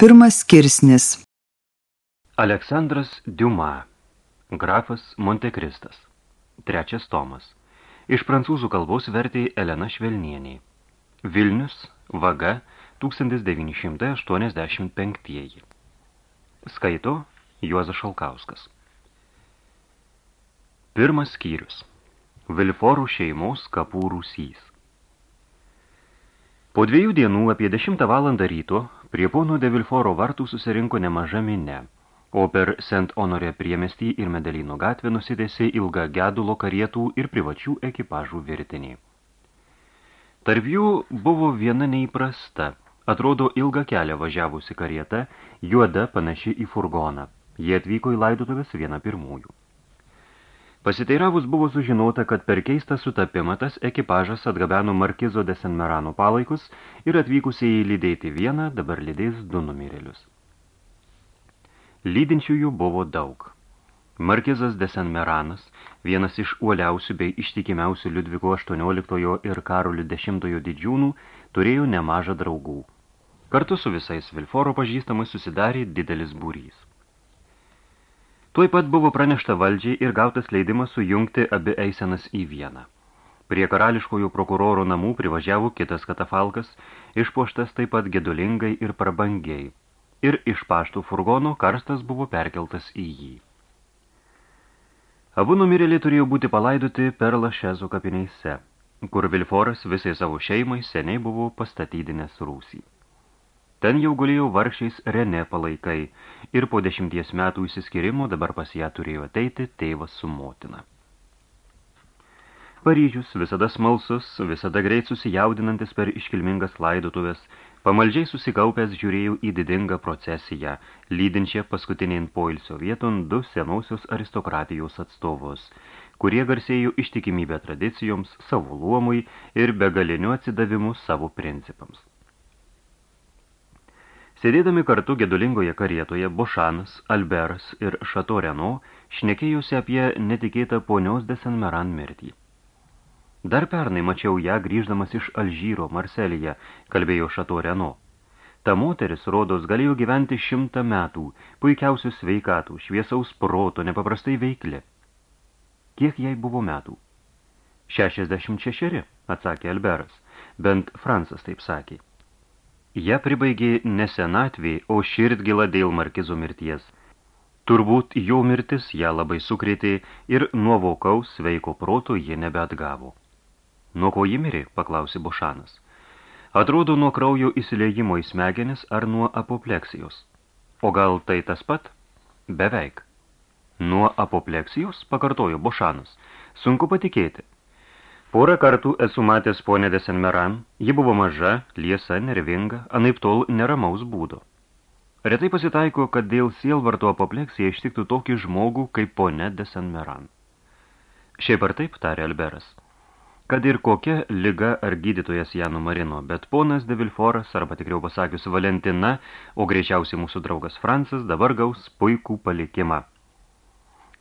Pirmas skirsnis Aleksandras Diuma, grafas Montekristas. Trečias tomas. Iš prancūzų kalbos vertė Elena Švelnienė. Vilnius, vaga, 1985. Skaito Juozas Šalkauskas. Pirmas skyrius. Vilforų šeimos kapų rūsys. Po dviejų dienų apie 10 valandą ryto Prie pono de Vilforo vartų susirinko nemaža minė, o per Sent Honorė priemestį ir Medelino gatvę nusitėsi ilga gedulo karietų ir privačių ekipažų virtinį. Tarp jų buvo viena neįprasta, atrodo ilgą kelią važiavusi karieta, juoda panaši į furgoną. Jie atvyko į laidotuvės vieną pirmųjų. Pasiteiravus buvo sužinota, kad per keistą sutapimą tas ekipažas atgabeno Markizo de Senmerano palaikus ir atvykusiai lydėti vieną, dabar lydės du numirėlius. Lydinčiųjų buvo daug. Markizas de Senmeranas, vienas iš uoliausių bei ištikimiausių Liudviko XVIII ir Karolių X didžiūnų, turėjo nemažą draugų. Kartu su visais Vilforo pažįstamais susidarė didelis būrys. Tuoj pat buvo pranešta valdžiai ir gautas leidimas sujungti abi eisenas į vieną. Prie karališkojų prokuroro namų privažiavo kitas katafalkas, išpuoštas taip pat gedulingai ir prabangiai, ir iš paštų furgono karstas buvo perkeltas į jį. Abu numirėliai turėjo būti palaidoti per Lašezo kapinėse, kur Vilforas visai savo šeimai seniai buvo pastatydinęs rūsį. Ten jau gulėjo vargšiais Rene palaikai ir po dešimties metų įsiskirimo dabar pas ją turėjo ateiti tėvas su motina. Paryžius, visada smalsus, visada greit susijaudinantis per iškilmingas laidotuvės, pamaldžiai susikaupęs žiūrėjau į didingą procesiją, lydinčią paskutinėn poilsio vieton du senausios aristokratijos atstovus, kurie garsėjo ištikimybę tradicijoms, savo luomui ir begaliniu atsidavimu savo principams. Sėdėdami kartu gedulingoje karietoje, Bošanas, Alberas ir Šato Reno šnekėjusi apie netikėtą ponios de Senmeran mirtį. Dar pernai mačiau ją grįždamas iš Alžyro, Marselyje, kalbėjo Šato Reno. Ta moteris, rodos, galėjo gyventi šimtą metų, puikiausių sveikatų, šviesaus proto, nepaprastai veikli. Kiek jai buvo metų? 66, atsakė Alberas, bent Fransas taip sakė. Ja pribaigė nesenatvė, o širdgila dėl markizo mirties. Turbūt jo mirtis ją labai sukrėtė ir nuo vokaus sveiko proto jie nebeatgavo. Nuo ko ji mirė, paklausė Bošanas. Atrodo nuo kraujo įsileijimo į smegenis ar nuo apopleksijos. O gal tai tas pat? Beveik. Nuo apopleksijos, pakartojo Bošanas. Sunku patikėti. Porą kartų esu matęs ponę de Senmeran, ji buvo maža, liesa, nervinga, anaip tol neramaus būdo. Retai pasitaiko, kad dėl sielvarto apopleksija ištiktų tokį žmogų kaip ponė de Senmeran. Šiaip ar taip, tarė Alberas. Kad ir kokia liga ar gydytojas ją numarino, bet ponas de Vilforas, arba tikriau pasakius Valentina, o greičiausiai mūsų draugas Francas, dabar gaus puikų palikimą.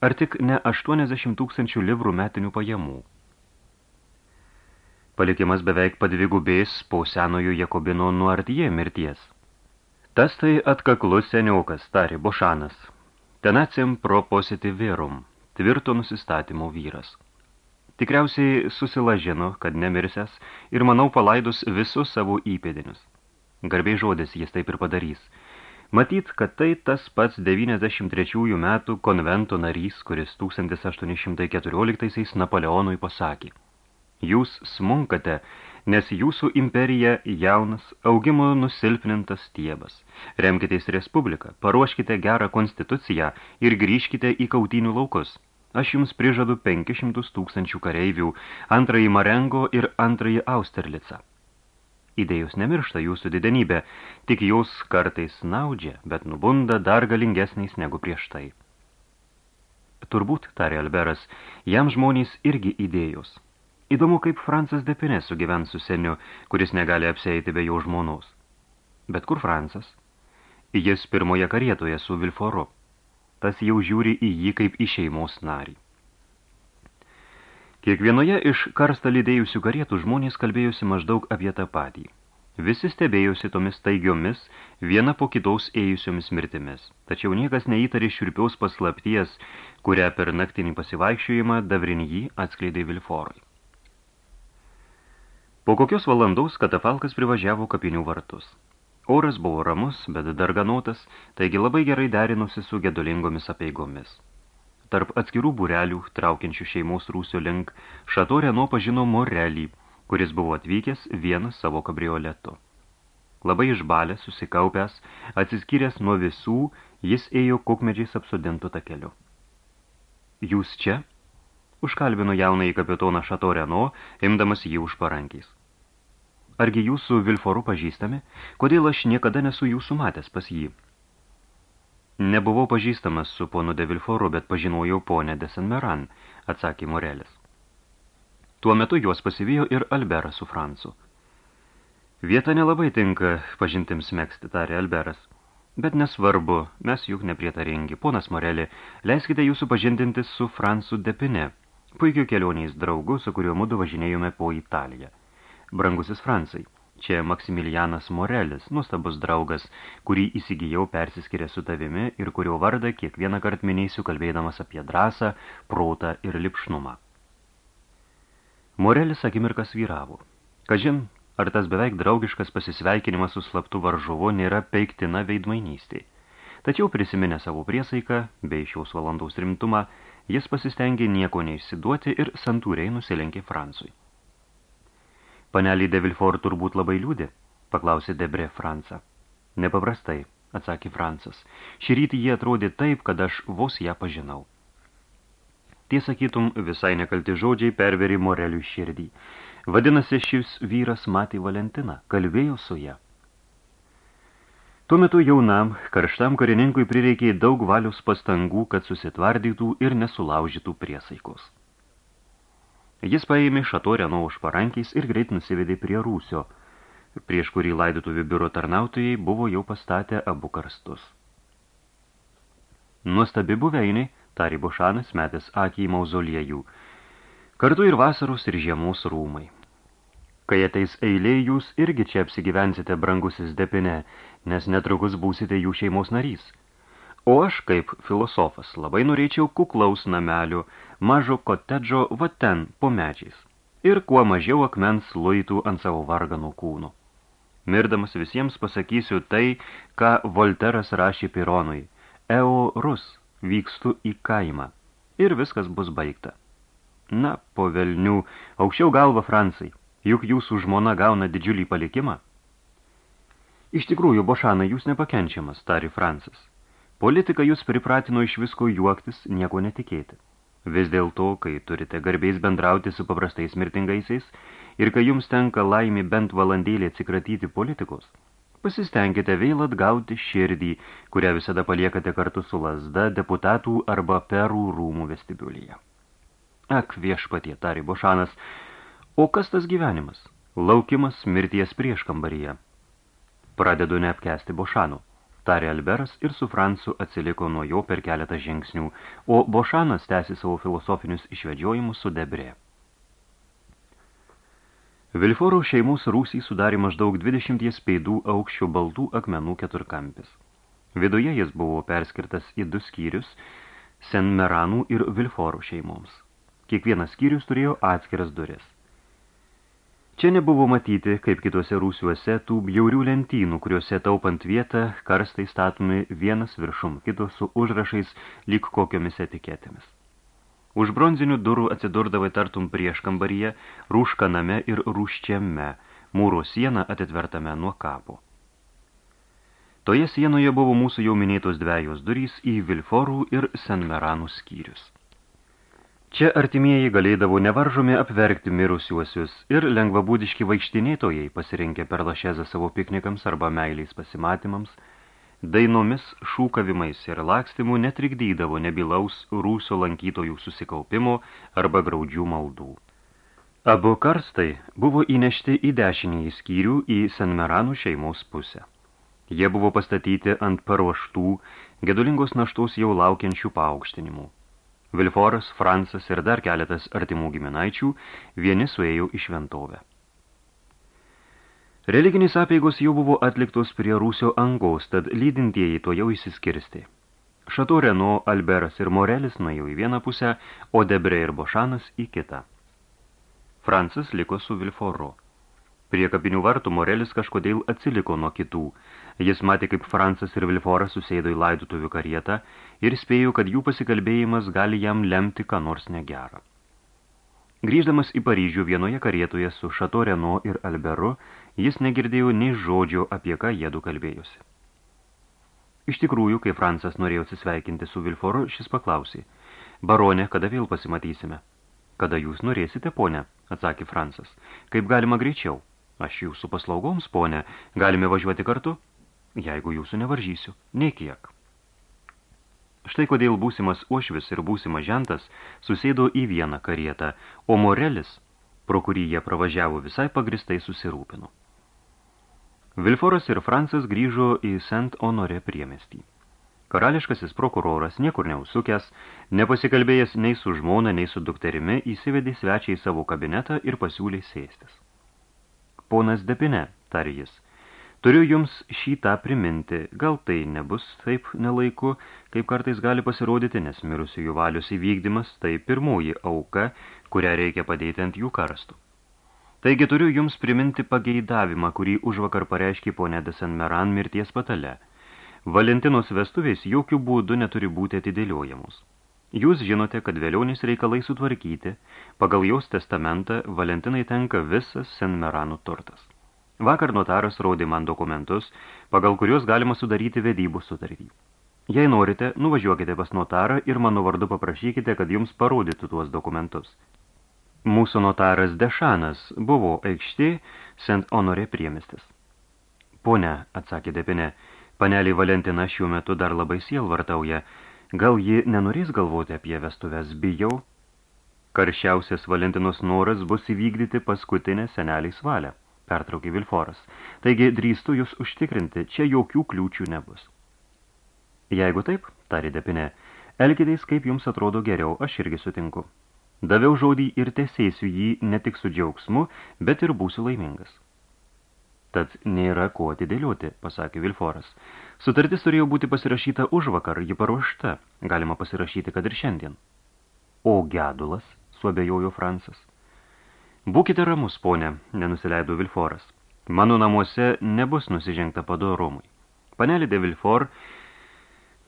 Ar tik ne 80 tūkstančių livrų metinių pajamų? Palikimas beveik padvigubės po senojo Jakobino nuartyje mirties. Tas tai atkaklus seniokas, tarė Bošanas. Tenacim propositiverum, tvirto nusistatymo vyras. Tikriausiai susilažino, kad nemirsęs ir manau palaidus visus savo įpėdinius. Garbiai žodis jis taip ir padarys. Matyt, kad tai tas pats 93 metų konvento narys, kuris 1814 Napoleonui pasakė – Jūs smunkate, nes jūsų imperija jaunas, augimo nusilpnintas stiebas. Remkitės Respubliką, paruoškite gerą konstituciją ir grįžkite į kautinių laukus. Aš jums prižadu 500 tūkstančių kareivių, antrąjį Marengo ir antrąjį Austerlicą. Idėjus nemiršta jūsų didenybė, tik jūs kartais naudžia, bet nubunda dar galingesniais negu prieš tai. Turbūt, tarė Alberas, jam žmonės irgi idėjos – Įdomu, kaip Francas Depinė sugyvens su seniu, kuris negali apseiti be jo žmonos. Bet kur Francas? Jis pirmoje karietoje su Vilforu. Tas jau žiūri į jį kaip į šeimos narį. Kiekvienoje iš karstą lydėjusių karietų žmonės kalbėjusi maždaug apie tą patį. Visi stebėjosi tomis taigiomis, viena po kitaus ėjusiomis mirtimis. Tačiau niekas neįtarė šiurpiaus paslapties, kurią per naktinį pasivaikščiojimą Davrinjį atskleidė Vilforui. Po kokios valandaus katafalkas privažiavo kapinių vartus. Oras buvo ramus, bet darganotas, taigi labai gerai derinusi su gedulingomis apeigomis. Tarp atskirų būrelių, traukiančių šeimos rūsio link, Šato Reno pažino Morelį, kuris buvo atvykęs vienas savo kabrioletu. Labai išbalęs, susikaupęs, atsiskyręs nuo visų, jis ėjo kukmedžiais apsodintų takeliu. Jūs čia? Užkalbino jaunąjį kapitoną Šato Reno, imdamas jį už parankiais. Argi jūsų Vilforu pažįstami? Kodėl aš niekada nesu jūsų matęs pas jį? Nebuvau pažįstamas su ponu de Vilforu, bet pažinojau ponę de Senmeran, atsakė Morelis. Tuo metu juos pasivijo ir Alberas su Francu. Vieta nelabai tinka pažintims mėgsti, tarė Alberas. Bet nesvarbu, mes juk neprietaringi. Ponas Morelį, leiskite jūsų pažindinti su Francu Depine, puikiu kelioniais draugu, su kuriuo mudu važinėjome po Italiją. Brangusis Francai, čia Maksimilianas Morelis, nuostabus draugas, kurį įsigijau persiskirę su tavimi ir kurio vardą kiekvieną kart minėsiu kalbėdamas apie drąsą, protą ir lipšnumą. Morelis akimirkas vyravo. Kažin, ar tas beveik draugiškas pasisveikinimas su slaptu varžovu nėra peiktina veidmainystė. Tačiau prisiminę savo priesaiką, bei šios valandaus rimtumą, jis pasistengė nieko neišsiduoti ir santūriai nusilenkė Francui. Panelį de Vilfort turbūt labai liūdė, paklausė Debre Francą. Nepaprastai, atsakė Francas. Šį rytį jie atrodė taip, kad aš vos ją pažinau. Tie sakytum, visai nekalti žodžiai perveri Moreliui širdį. Vadinasi, šis vyras matė Valentiną, kalbėjo su ją. Tuo metu jaunam, karštam karininkui prireikė daug valios pastangų, kad susitvardytų ir nesulaužytų priesaikos. Jis paėmė šato Reno už parankiais ir greit nusivedė prie rūsio, prieš kurį laidotuvių biuro tarnautojai buvo jau pastatę abu karstus. Nuostabi buveinė tarė Bošanas metęs akį į mauzoliejų. Kartu ir vasaros ir žiemos rūmai. Kai ateis eilė, jūs irgi čia apsigyvensite brangusis depine, nes netrukus būsite jų šeimos narys. O aš, kaip filosofas, labai norėčiau kuklaus namelio, mažo kotedžo va ten, po medžiais. Ir kuo mažiau akmens luitų ant savo varganų kūnų. Mirdamas visiems pasakysiu tai, ką Volteras rašė Pironui. Eo rus, vykstu į kaimą. Ir viskas bus baigta. Na, po velnių, aukščiau galva, Francai, juk jūsų žmona gauna didžiulį palikimą. Iš tikrųjų, Bošana, jūs nepakenčiamas, tari Francas. Politika jūs pripratino iš visko juoktis, nieko netikėti. Vis dėlto, kai turite garbiais bendrauti su paprastais mirtingaisiais ir kai jums tenka laimį bent valandėlį atsikratyti politikos, Pasistengite vėl atgauti širdį, kurią visada paliekate kartu su lasda deputatų arba perų rūmų vestibiulyje. Ak, viešpatie, tari Bošanas, o kas tas gyvenimas? Laukimas mirties prieš kambaryje. Pradedu neapkesti Bošano, tarė Alberas ir su Francu atsiliko nuo jo per keletą žingsnių, o Bošanas tęsi savo filosofinius išvedžiojimus su Debre. Vilforo šeimos rūsį sudarė maždaug 20 peidų aukščio baltų akmenų keturkampis. Viduje jis buvo perskirtas į du skyrius – Senmeranų ir Vilforo šeimoms. Kiekvienas skyrius turėjo atskiras duris. Čia nebuvo matyti, kaip kitose rūsiuose, tų bjaurių lentynų, kuriuose taupant vietą karstai statomi vienas viršum kito su užrašais lyg kokiomis etiketėmis. Už bronzinių durų atsidurdavai tartum prieš kambaryje, rūškaname ir rūščiame, mūro sieną atitvertame nuo kapo. Toje sienoje buvo mūsų jau minėtos dviejos durys į Vilforų ir Senmeranų skyrius. Čia artimieji galėdavo nevaržomi apverkti mirusiuosius ir lengvabūdiški vaikštinėtojai pasirinkę per lašezą savo piknikams arba meiliais pasimatymams – dainomis, šūkavimais ir lakstimu netrikdydavo nebilaus rūsio lankytojų susikaupimo arba graudžių maldų. Abu karstai buvo įnešti į dešinį skyrių į Senmeranų šeimos pusę. Jie buvo pastatyti ant paruoštų, gedulingos naštos jau laukiančių paaukštinimų. Vilforas, Francas ir dar keletas artimų giminaičių vieni suėjo į šventovę. Religinės apeigos jau buvo atliktos prie Rūsio angos, tad lydintieji to jau įsiskirsti. Šato Reno, Alberas ir Morelis nuėjo į vieną pusę, o Debre ir Bošanas į kitą. Francas liko su Vilforu. Prie kapinių vartų Morelis kažkodėl atsiliko nuo kitų. Jis matė, kaip Francas ir Vilforas susėdo į laidotuvių karietą ir spėjo, kad jų pasikalbėjimas gali jam lemti ką nors negerą. Grįždamas į Paryžių vienoje karietoje su Šato Reno ir Alberu, jis negirdėjo nei žodžio, apie ką jėdu kalbėjosi. Iš tikrųjų, kai Francas norėjo atsisveikinti su Vilforu, šis paklausė, baronė, kada vėl pasimatysime? Kada jūs norėsite, ponė, atsakė Francas, kaip galima greičiau. Aš jūsų paslaugoms, ponė, galime važiuoti kartu, jeigu jūsų nevaržysiu, nei kiek. Štai kodėl būsimas uošvis ir būsimas žentas susėdo į vieną karietą, o Morelis, pro kurį jie pravažiavo visai pagristai susirūpino. Vilforas ir Francas grįžo į Saint Honore priemestį. Karališkasis prokuroras, niekur neusukęs, nepasikalbėjęs nei su žmona, nei su dukterimi, įsivedė svečiai į savo kabinetą ir pasiūlė sėstis. Ponas Depine, tarė jis, Turiu jums šitą priminti, gal tai nebus taip nelaiku, kaip kartais gali pasirodyti, nes mirusiųjų valius įvykdymas tai pirmoji auka, kurią reikia padėti ant jų karstų. Taigi turiu jums priminti pageidavimą, kurį už vakar pareiškė ponė de Saint-Meran mirties patale. Valentinos vestuvės jokių būdų neturi būti atidėliojamos. Jūs žinote, kad vėlionis reikalai sutvarkyti, pagal jos testamentą Valentinai tenka visas Saint-Meranų turtas. Vakar notaras rodė man dokumentus, pagal kuriuos galima sudaryti vedybų sutartį. Jei norite, nuvažiuokite pas notarą ir mano vardu paprašykite, kad jums parodytų tuos dokumentus. Mūsų notaras Dešanas buvo aikštė Sent Honore priemestis. Pone, atsakė Depinė, panelį Valentina šiuo metu dar labai sielvartauja. Gal ji nenorės galvoti apie vestuves, bijau? Karščiausias Valentinos noras bus įvykdyti paskutinę seneliais valią pertraukė Vilforas. Taigi drįstu jūs užtikrinti, čia jokių kliūčių nebus. Jeigu taip, tarė Depinė, elkitės kaip jums atrodo geriau, aš irgi sutinku. Daviau žodį ir tesėsiu jį ne tik su džiaugsmu, bet ir būsiu laimingas. Tad nėra ko atidėlioti, pasakė Vilforas. Sutartis turėjo būti pasirašyta už vakar, ji paruošta, galima pasirašyti, kad ir šiandien. O gedulas, suabejojo Fransas. Būkite ramus, ponė, nenusileido Vilforas. Mano namuose nebus nusižengta padorumui. Panelį de Vilfor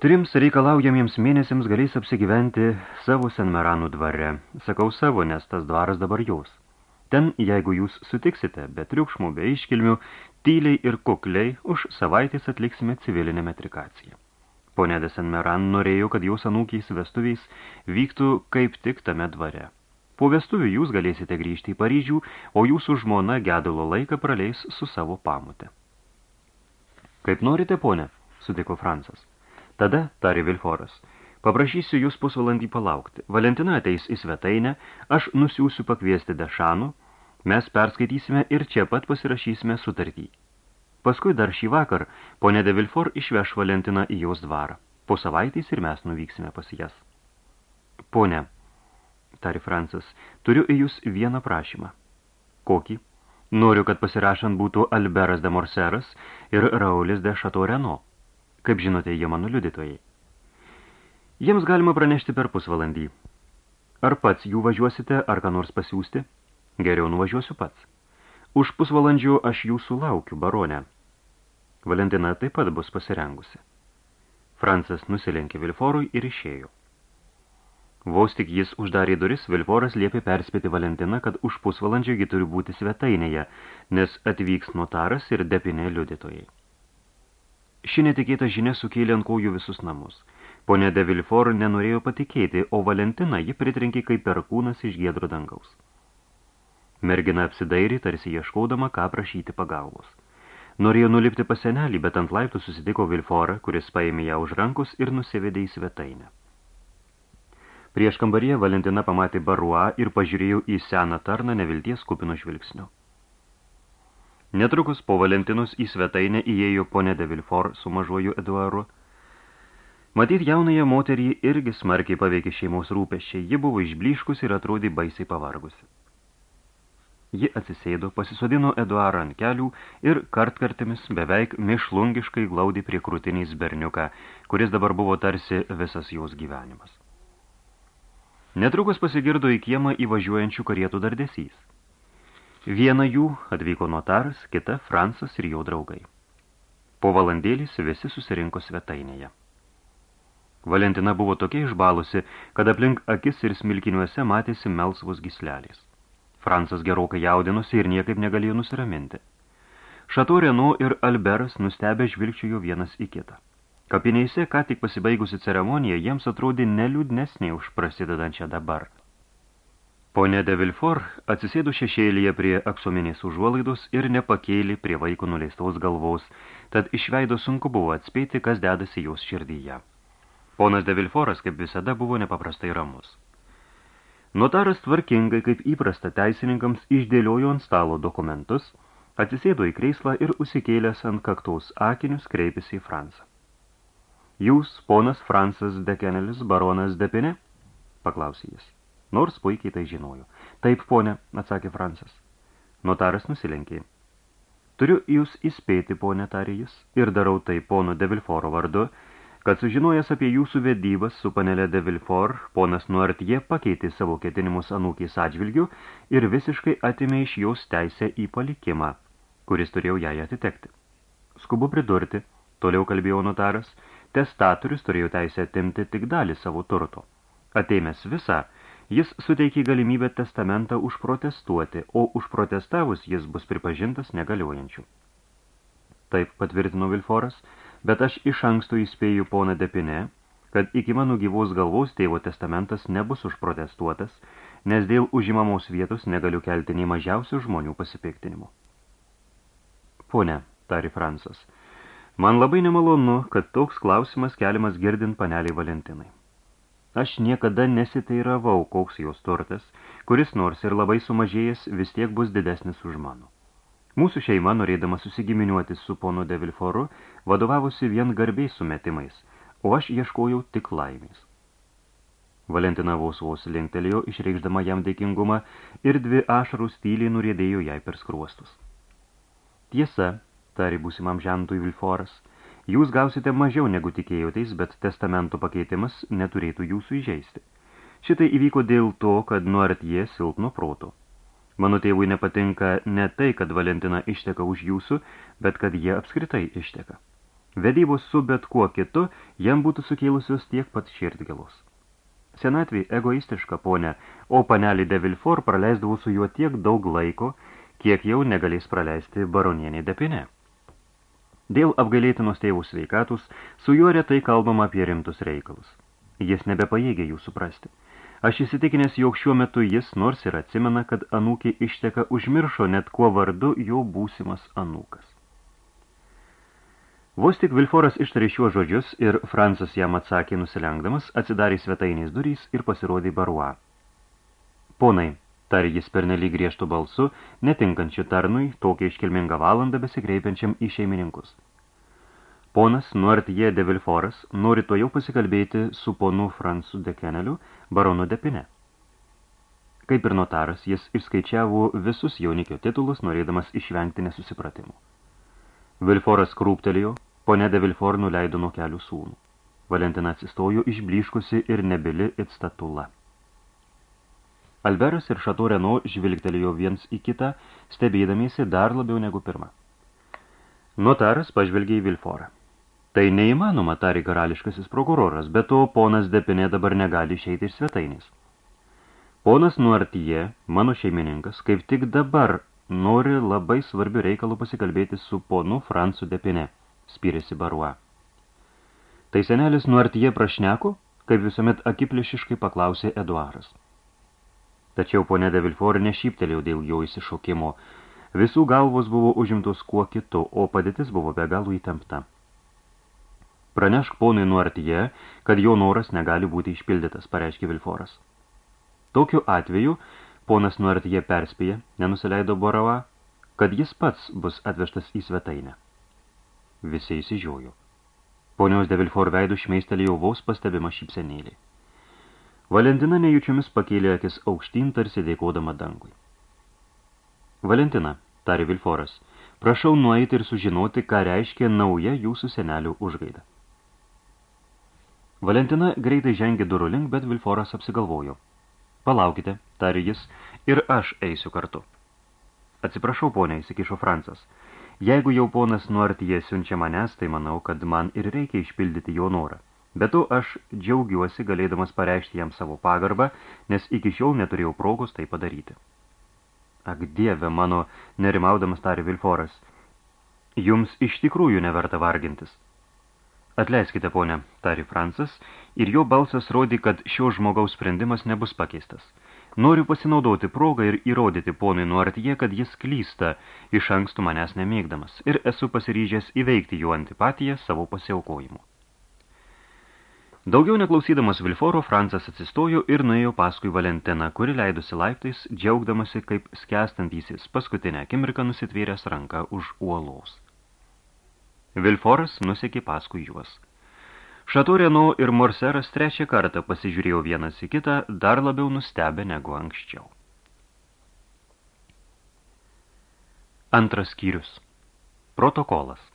trims reikalaujamiems mėnesiams galės apsigyventi savo Senmeranų dvare. Sakau savo, nes tas dvaras dabar jaus. Ten, jeigu jūs sutiksite, be triukšmų, be iškilmių, tyliai ir kukliai už savaitės atliksime civilinę metrikaciją. Pone de Senmeran norėjo, kad jos anūkiais vestuviais vyktų kaip tik tame dvare. Po vestuvių jūs galėsite grįžti į Paryžių, o jūsų žmona gedulo laiką praleis su savo pamute. Kaip norite, ponė, sutiko Francas. Tada, tarė Vilforas, paprašysiu jūs pusvalandį palaukti. Valentina ateis į svetainę, aš nusiųsiu pakviesti Dešanų, mes perskaitysime ir čia pat pasirašysime sutartį. Paskui dar šį vakar ponė de Vilfor išveš Valentiną į jos dvarą. Po savaitės ir mes nuvyksime pas jas. Pone, tari Francas, turiu į jūs vieną prašymą. Kokį? Noriu, kad pasirašant būtų Alberas de Morseras ir Raulis de Chateau Kaip žinote, jie mano liudytojai. Jiems galima pranešti per pusvalandį. Ar pats jų važiuosite, ar ką nors pasiūsti? Geriau nuvažiuosiu pats. Už pusvalandžių aš jūsų laukiu, baronė. Valentina taip pat bus pasirengusi. Francas nusilenkė Vilforui ir išėjo. Vos tik jis uždarė duris, Vilvoras liepė perspėti Valentiną, kad už pusvalandžio ji turi būti svetainėje, nes atvyks notaras ir depinė liudytojai. Ši netikėta žinia sukėlė ant kojų visus namus. Pone de Vilfor nenorėjo patikėti, o Valentina ji pritrenkė kaip perkūnas iš giedro dangaus. Mergina apsidairė, tarsi ieškaudama, ką prašyti pagalbos. Norėjo nulipti pas senelį, bet ant laiptų susitiko Vilforą, kuris paėmė ją už rankus ir nusivedė į svetainę. Prieš kambaryje Valentina pamatė Baruą ir pažiūrėjo į seną tarną nevilties kupino žvilgsniu. Netrukus po Valentinus į svetainę įėjo ponė de Vilfor su mažuoju Eduaru. Matyt, jaunąją moterį irgi smarkiai paveikė šeimos rūpeščiai, ji buvo išbliškus ir atrodė baisiai pavargusi. Ji atsisėdo, pasisodino Eduarą ant kelių ir kartkartimis beveik mišlungiškai glaudė prie krūtiniais berniuką, kuris dabar buvo tarsi visas jos gyvenimas. Netrukus pasigirdo į kiemą įvažiuojančių karietų dardesys. Viena jų atvyko notaras, kita Fransas ir jo draugai. Po valandėlis visi susirinko svetainėje. Valentina buvo tokia išbalusi, kad aplink akis ir smilkiniuose matėsi melsvus gislelės. Fransas gerokai jaudinosi ir niekaip negalėjo nusiraminti. Šato Renu ir Alberas nustebę žvilgčiojo vienas į kitą. Kapinėse, ką tik pasibaigusi ceremonija, jiems atrodė neliūdnesnė už prasidedančią dabar. Pone de Vilfor atsisėdo šešėlyje prie aksominės užuolaidos ir nepakėlė prie vaiko nuleistos galvos, tad išveido sunku buvo atspėti, kas dedasi jos širdyje. Ponas de Vilforas, kaip visada, buvo nepaprastai ramus. Notaras tvarkingai, kaip įprasta teisininkams, išdėliojo ant stalo dokumentus, atsisėdo į kreislą ir užsikėlęs ant kaktaus akinius kreipėsi į Fransą. Jūs, ponas Fransas Dekenelis, baronas Depinė? Paklausė jis. Nors puikiai tai žinojo. Taip, ponė, atsakė Fransas. Notaras nusilenkė. Turiu jūs įspėti, ponė, tarė jis, ir darau tai pono de Vilforo vardu, kad sužinojęs apie jūsų vedybas su panelė de Vilfor, ponas Nuartie pakeitė savo ketinimus anūkiais atžvilgių ir visiškai atimė iš jos teisę į palikimą, kuris turėjo jai atitekti. Skubu pridurti, toliau kalbėjo notaras, testatorius turėjo teisę atimti tik dalį savo turto. Ateimęs visą, jis suteikė galimybę testamentą užprotestuoti, o užprotestavus jis bus pripažintas negaliojančių. Taip patvirtino Vilforas, bet aš iš anksto įspėju poną Depinę, kad iki mano gyvos galvos tėvo testamentas nebus užprotestuotas, nes dėl užimamos vietos negaliu kelti nei mažiausių žmonių pasipiktinimo. Pone, tari Fransas, Man labai nemalonu, kad toks klausimas keliamas girdint paneliai Valentinai. Aš niekada nesiteiravau, koks jos turtas, kuris nors ir labai sumažėjęs vis tiek bus didesnis už mano. Mūsų šeima, norėdama susigiminiuoti su ponu de Vilforu, vadovavusi vien garbiais sumetimais, o aš ieškojau tik laimės. Valentina vos vos linktelėjo, išreikšdama jam dėkingumą, ir dvi ašarus tyliai nurėdėjo jai per skruostus. Tiesa, tari būsimam žentui Vilforas, jūs gausite mažiau negu tikėjoteis, bet testamento pakeitimas neturėtų jūsų įžeisti. Šitai įvyko dėl to, kad nuart jie silpno proto. Mano tėvui nepatinka ne tai, kad Valentina išteka už jūsų, bet kad jie apskritai išteka. Vedybos su bet kuo kitu jam būtų sukėlusios tiek pat širdgelos. Senatvį egoistiška ponė, o panelį de Vilfor praleisdavo su juo tiek daug laiko, kiek jau negalės praleisti baronienė depinė. Dėl apgailėtinos tėvų sveikatus, su juo retai kalbama apie rimtus reikalus. Jis nebepajėgė jų suprasti. Aš įsitikinęs, jog šiuo metu jis nors ir atsimena, kad anūkė išteka užmiršo net kuo vardu jo būsimas anūkas. Vos tik Vilforas ištarė šiuo žodžius ir Fransas jam atsakė nusilenkdamas, atsidarė svetainės durys ir pasirodė barua. Ponai, tarė jis pernelyg griežtų balsu, netinkančių tarnui tokią iškilmingą valandą besikreipiančiam į šeimininkus. Ponas Nuartie de Vilforas nori to jau pasikalbėti su ponu Fransu de Keneliu, baronu de Pine. Kaip ir notaras, jis išskaičiavo visus jaunikio titulus, norėdamas išvengti nesusipratimų. Vilforas krūptelėjo, ponė de Vilfor nuleido nuo kelių sūnų. Valentina atsistojo išbliškusi ir nebili it statula. Alberas ir Šato Reno žvilgtelėjo viens į kitą, stebėdamiesi dar labiau negu pirmą. Notaras pažvelgė į Vilforą. Tai neįmanoma, tari karališkasis prokuroras, bet to ponas Depinė dabar negali išeiti iš svetainės. Ponas Nuartyje, mano šeimininkas, kaip tik dabar nori labai svarbių reikalų pasikalbėti su ponu Francu Depinė, spyrėsi Barua. Tai senelis Nuartyje prašneko, kaip visuomet akiplėšiškai paklausė Eduaras. Tačiau ponė de Vilfor nešyptelėjo dėl jo įsišokimo. Visų galvos buvo užimtos kuo kitu, o padėtis buvo be galų įtempta. Pranešk ponui Nuartyje, kad jo noras negali būti išpildytas, pareiškė Vilforas. Tokiu atveju ponas Nuartyje perspėja, nenusileido Borava, kad jis pats bus atvežtas į svetainę. Visi įsižiojo. Ponios de Vilfor veidų šmeistelėjo vos pastebimą šypsenėlį. Valentina nejučiomis pakėlė akis aukštyn, tarsi dėkodama dangui. Valentina, tarė Vilforas, prašau nueiti ir sužinoti, ką reiškia nauja jūsų senelių užgaida. Valentina greitai žengė durų link, bet Vilforas apsigalvojo. Palaukite, tarė jis, ir aš eisiu kartu. Atsiprašau, ponia, įsikišo Francas. Jeigu jau ponas Nuartie siunčia manęs, tai manau, kad man ir reikia išpildyti jo norą. Bet to aš džiaugiuosi galėdamas pareikšti jam savo pagarbą, nes iki šiol neturėjau progos tai padaryti. Ak, dieve mano, nerimaudamas tarė Vilforas, jums iš tikrųjų neverta vargintis. Atleiskite, ponė, tarė Francas, ir jo balsas rodė, kad šio žmogaus sprendimas nebus pakeistas. Noriu pasinaudoti progą ir įrodyti ponui Nuartie, kad jis klysta, iš anksto manęs nemėgdamas, ir esu pasiryžęs įveikti jų antipatiją savo pasiaukojimu. Daugiau neklausydamas Vilforo, Francas atsistojo ir nuėjo paskui Valentiną, kuri leidusi laiptais, džiaugdamasi kaip skestantysis paskutinę akimirką nusitvėręs ranką už uolos. Vilforas nusekė paskui juos. Šatoreno ir Morseras trečią kartą pasižiūrėjo vienas į kitą, dar labiau nustebę negu anksčiau. Antras skyrius. Protokolas.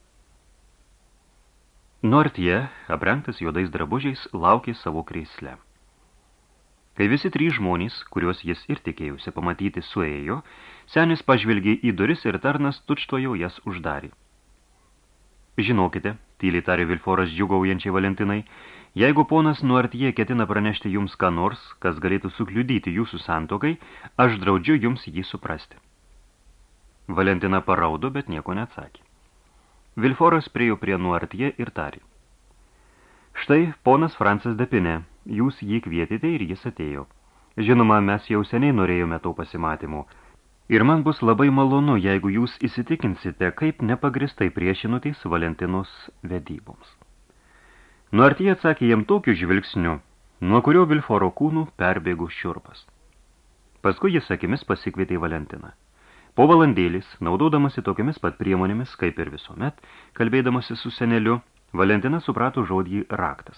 Nortie, aprengtas juodais drabužiais, laukė savo krėsle. Kai visi trys žmonys, kuriuos jis ir tikėjusi pamatyti, suėjo, senis pažvilgė į duris ir tarnas tučtojo jas uždarė. Žinokite, tyliai tarė Vilforas džiugaujančiai Valentinai, jeigu ponas Nuartie ketina pranešti jums ką nors, kas galėtų sukliudyti jūsų santokai, aš draudžiu jums jį suprasti. Valentina paraudo, bet nieko neatsakė. Vilforas priejo prie Nuartie ir tarė. Štai ponas Francas Depinė, jūs jį kvietėte ir jis atėjo. Žinoma, mes jau seniai norėjome to pasimatymo. Ir man bus labai malonu, jeigu jūs įsitikinsite, kaip nepagristai priešinutės Valentinos vedyboms. Nuartie atsakė jam tokiu žvilgsniu, nuo kurio Vilforo kūnų perbėgų šiurpas. Paskui jis akimis pasikvietė Valentiną. Po valandėlis, naudodamasi tokiamis pat priemonėmis, kaip ir visuomet, kalbėdamasi su seneliu, Valentina suprato žodį raktas.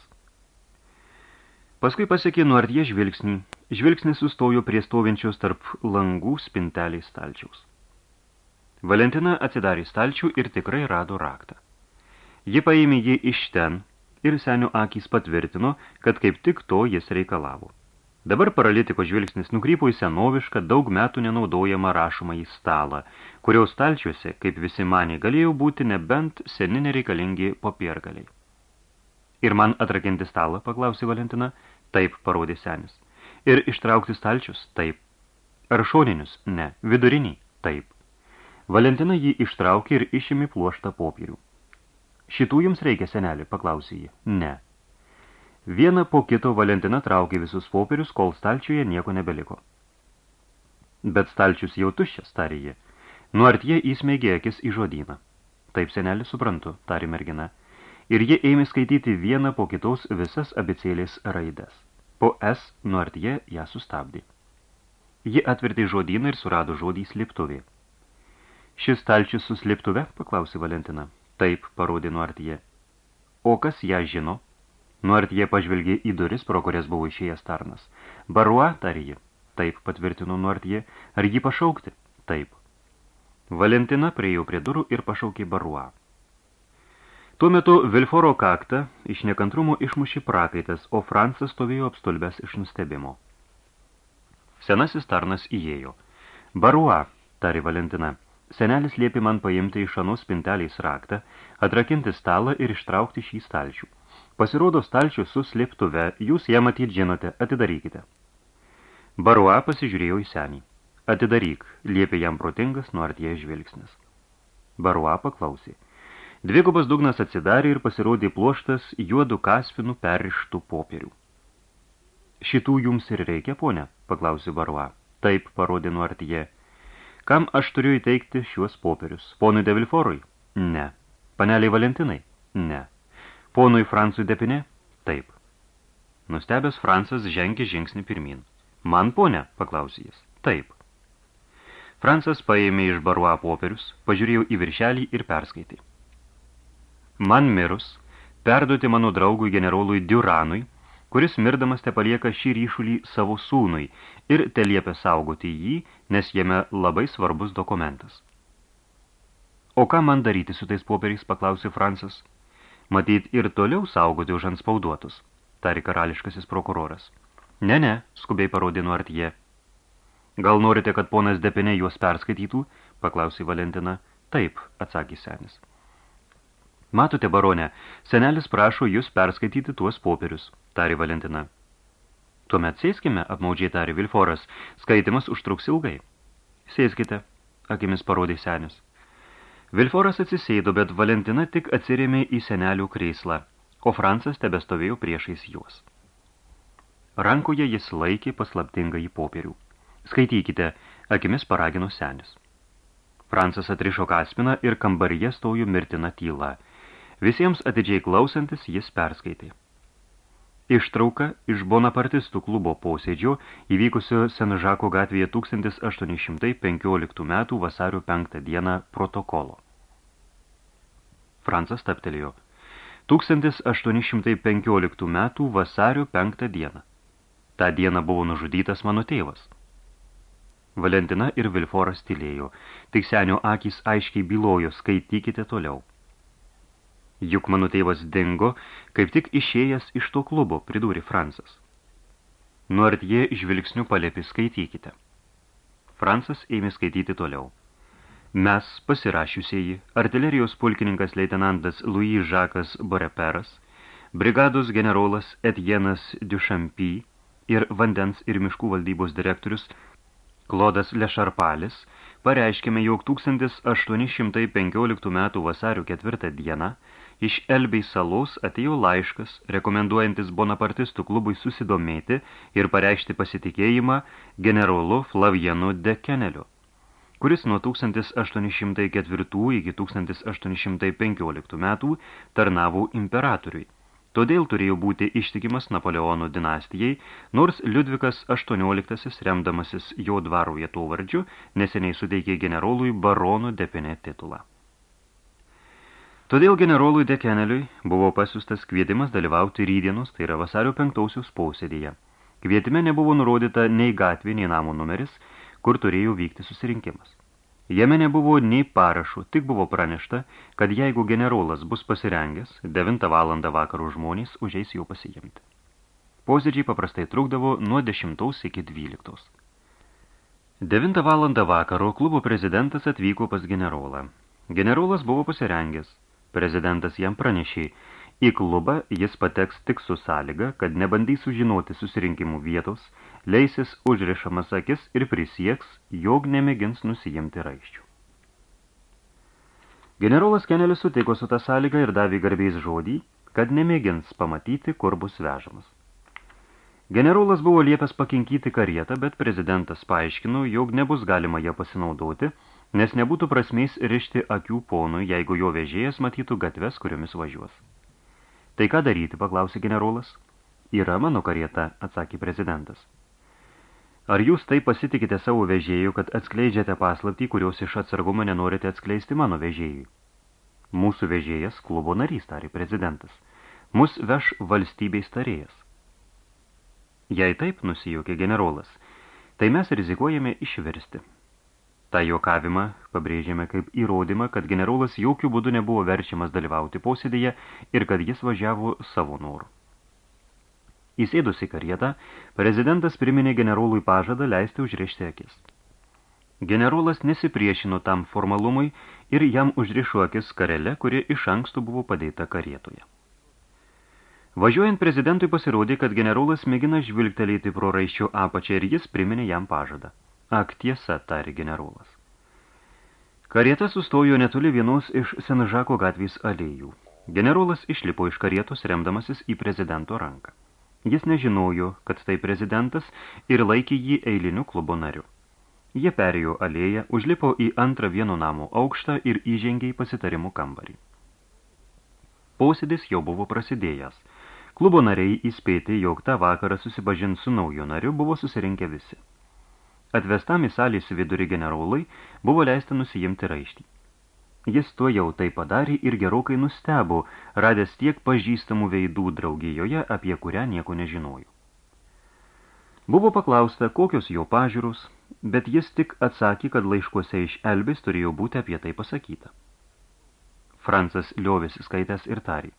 Paskui pasiekė nuartie žvilgsnį. Žvilgsnis sustojo prie stovinčios tarp langų spinteliai stalčiaus. Valentina atsidarė stalčių ir tikrai rado raktą. Ji paėmė jį iš ten ir senio akys patvirtino, kad kaip tik to jis reikalavo. Dabar paralitiko žvilgsnis nukrypo į senovišką, daug metų nenaudojamą rašomą į stalą, kurio stalčiuose, kaip visi manė, galėjo būti nebent seni nereikalingi popiergaliai. Ir man atrakinti stalą, paklausė Valentina, taip, parodė senis. Ir ištraukti stalčius, taip. Ar šoninius? Ne. Viduriniai? Taip. Valentina jį ištraukė ir išimi pluoštą popierių. Šitų jums reikia, senelį, paklausė jį. Ne. Vieną po kito Valentina traukė visus popierius, kol stalčiuje nieko nebeliko. Bet stalčius jau tuščias, tarė jie. Nuartie įsmeigė akis į žodyną. Taip, senelį, suprantu, tarė mergina. Ir jie ėmė skaityti vieną po kitos visas abicėlės raides. Po S Nuartie ją sustabdė. Ji atvertė žodyną ir surado žodį slėptuvė. Šis stalčius su slėptuve, paklausė Valentina. Taip, parodė Nuartie. O kas ją žino? Nuart jie pažvelgė į duris, pro kurias buvo išėjęs tarnas. Barua, tarė ji. Taip, patvirtino Nuart jie. Ar jį pašaukti? Taip. Valentina priejo prie durų ir pašaukė Barua. Tuo metu Vilforo kaktą iš nekantrumo išmušė prakaitas, o Francas stovėjo apstulbęs iš nustebimo. Senasis tarnas įėjo. Barua, tarė Valentina. Senelis liepė man paimti iš anos spinteliais raktą, atrakinti stalą ir ištraukti šį stalčių. Pasirodo stalčių su slėptuve, jūs ją matyt žinote, atidarykite. Barua pasižiūrėjo į senį. Atidaryk, liepė jam protingas nuartie žvilgsnis. Barua paklausė. Dvigubas dugnas atsidarė ir pasirodė pluoštas juodų kasfinų perrištų popierių. Šitų jums ir reikia, ponė, paklausė Barua. Taip, parodė nuartie. Kam aš turiu įteikti šiuos popierius? Ponui Devilforui? Ne. Paneliai Valentinai? Ne. Ponui Francui Depinė? Taip. Nustebęs Francas žengė žingsnį pirmin. Man, ponė, paklausė jis. Taip. Francas paėmė iš baruo popierius, pažiūrėjau į viršelį ir perskaitė. Man mirus, perduoti mano draugui generolui Duranui, kuris mirdamas te palieka šį ryšulį savo sūnui ir te liepia saugoti jį, nes jame labai svarbus dokumentas. O ką man daryti su tais popieriais, paklausė Francas. Matyt, ir toliau saugoti už anspauduotus, tari karališkasis prokuroras. Ne, ne, skubiai parodė nuartie. Gal norite, kad ponas Depinė juos perskaitytų? paklausė Valentina. Taip, atsakė senis. Matote, baronė, senelis prašo jūs perskaityti tuos popierius, tarė Valentina. Tuomet sėskime, apmaudžiai tarė Vilforas, skaitimas užtruks ilgai. Sėskite, akimis parodė senis. Vilforas atsisėdo, bet Valentina tik atsirėmė į senelių kreislą, o Francas tebestovėjo priešais juos. Rankoje jis laikė paslaptingą į popierių. Skaitykite, akimis paragino senis. Francas atrišo kaspiną ir kambaryje stojų mirtina tyla – Visiems atidžiai klausantis jis perskaitė. Ištrauka iš Bonapartistų klubo posėdžio įvykusio Senžako gatvėje 1815 metų vasario 5 dieną protokolo. Francas taptelėjo. 1815 metų vasario 5 dieną. Ta diena buvo nužudytas mano tėvas. Valentina ir Vilforas tylėjo, tik senio akys aiškiai bylojo, skaitykite toliau. Juk mano tėvas dingo, kaip tik išėjęs iš to klubo, pridūrė Francas. Nuart jie žvilgsnių palėpi skaitykite. Francas ėmė skaityti toliau. Mes, pasirašiusieji, artilerijos pulkininkas leitenantas Louis Žakas Boreperas, brigados generolas Etienas Duchampy ir vandens ir miškų valdybos direktorius Klodas Lešarpalis, pareiškėme, jog 1815 metų vasario 4 dieną Iš Elbei salos atėjo laiškas, rekomenduojantis bonapartistų klubui susidomėti ir pareikšti pasitikėjimą generolu Flavienu de Keneliu, kuris nuo 1804 iki 1815 metų tarnavo imperatoriui. Todėl turėjo būti ištikimas Napoleono dinastijai, nors Liudvikas XVIII, remdamasis jo dvaro vietovardžiu, neseniai suteikė generolui baronų depinė titulą. Todėl generolui Dekeneliui buvo pasiustas kvietimas dalyvauti rydienos, tai yra vasario penktausius posėdėje. Kvietime nebuvo nurodyta nei gatvė, nei namo numeris, kur turėjo vykti susirinkimas. Jame nebuvo nei parašų, tik buvo pranešta, kad jeigu generolas bus pasirengęs, 9 valandą vakarų žmonės užeis jau pasijimti. Posėdžiai paprastai trukdavo nuo 10 iki 12. 9 valandą vakaro klubo prezidentas atvyko pas generolą. Generolas buvo pasirengęs. Prezidentas jam pranešė, į klubą jis pateks tik su sąlyga, kad nebandys sužinoti susirinkimų vietos, leisis užrišamas akis ir prisieks, jog nemėgins nusijimti raiščių. Generolas Kenelis sutiko su tą sąlygą ir davė garbiais žodį, kad nemėgins pamatyti, kur bus vežamas. Generolas buvo liepęs pakinkyti karietą, bet prezidentas paaiškino, jog nebus galima ją pasinaudoti, nes nebūtų prasmės rišti akių ponui, jeigu jo vežėjas matytų gatves, kuriomis važiuos. Tai ką daryti, paklausė generolas. Yra mano karieta, atsakė prezidentas. Ar jūs tai pasitikite savo vežėjų, kad atskleidžiate paslaptį, kurios iš atsargumo nenorite atskleisti mano vežėjui? Mūsų vežėjas klubo narys, tarė prezidentas. Mus veš valstybei starėjas. Jei taip, nusijaukė generolas, tai mes rizikuojame išversti. Ta juokavimą pabrėžėme kaip įrodymą, kad generolas jokių būdų nebuvo verčiamas dalyvauti posėdėje ir kad jis važiavo savo norų. Įsėdus į karietą, prezidentas priminė generolui pažadą leisti užrišti akis. Generolas nesipriešino tam formalumui ir jam užrišo akis karele, kuri iš anksto buvo padėta karietoje. Važiuojant prezidentui pasirodė, kad generolas mėgina žvilgtelėti pro raiščio apačią ir jis priminė jam pažadą. Ak tiesa, tarė generolas. Karieta sustojo netoli vienos iš Senžako gatvės alėjų. Generolas išlipo iš karietos remdamasis į prezidento ranką. Jis nežinojo, kad tai prezidentas ir laikė jį eiliniu klubo nariu. Jie perėjo alėją, užlipo į antrą vieno namo aukštą ir įžengė į pasitarimų kambarį. Posėdis jau buvo prasidėjęs. Klubo nariai įspėti, jog tą vakarą susipažint su naujo nariu buvo susirinkę visi. Atvestam į salės vidurį generolui buvo leista nusijimti raištį. Jis to jau tai padarė ir gerokai nustebo, radęs tiek pažįstamų veidų draugijoje, apie kurią nieko nežinojo. Buvo paklausta, kokios jo pažiūros, bet jis tik atsakė, kad laiškuose iš Elbės turėjo būti apie tai pasakyta. Francas liovėsi skaitęs ir tarė.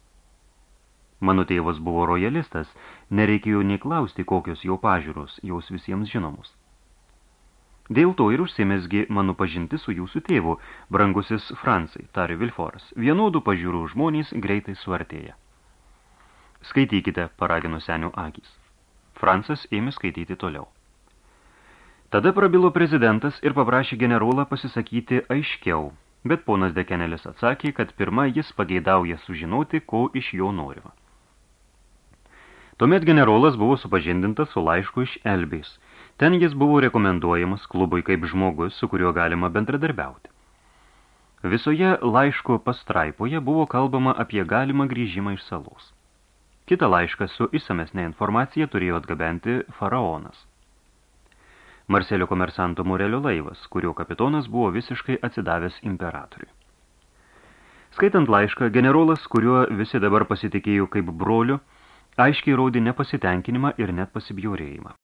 Mano tėvas buvo rojalistas, nereikėjo nei klausti, kokios jo pažiūros, jos visiems žinomos. Dėl to ir užsimesgi mano pažinti su jūsų tėvu, brangusis Francai, tarė Vilforas. Vienodų pažiūrų žmonės greitai suartėja. Skaitykite, paragino senio akys. Francas ėmė skaityti toliau. Tada prabilo prezidentas ir paprašė generolą pasisakyti aiškiau, bet ponas Dekenelis atsakė, kad pirma jis pageidauja sužinoti, ko iš jo norima. Tuomet generolas buvo supažindintas su laišku iš Elbės – Ten jis buvo rekomenduojamas klubui kaip žmogus, su kuriuo galima bendradarbiauti. Visoje laiško pastraipoje buvo kalbama apie galimą grįžimą iš salos. Kita laišką su išsamesnė informacija turėjo atgabenti faraonas. Marselio komersanto Morelio laivas, kurio kapitonas buvo visiškai atsidavęs imperatoriui. Skaitant laišką, generolas, kuriuo visi dabar pasitikėjo kaip broliu, aiškiai rodė nepasitenkinimą ir net pasibjaurėjimą.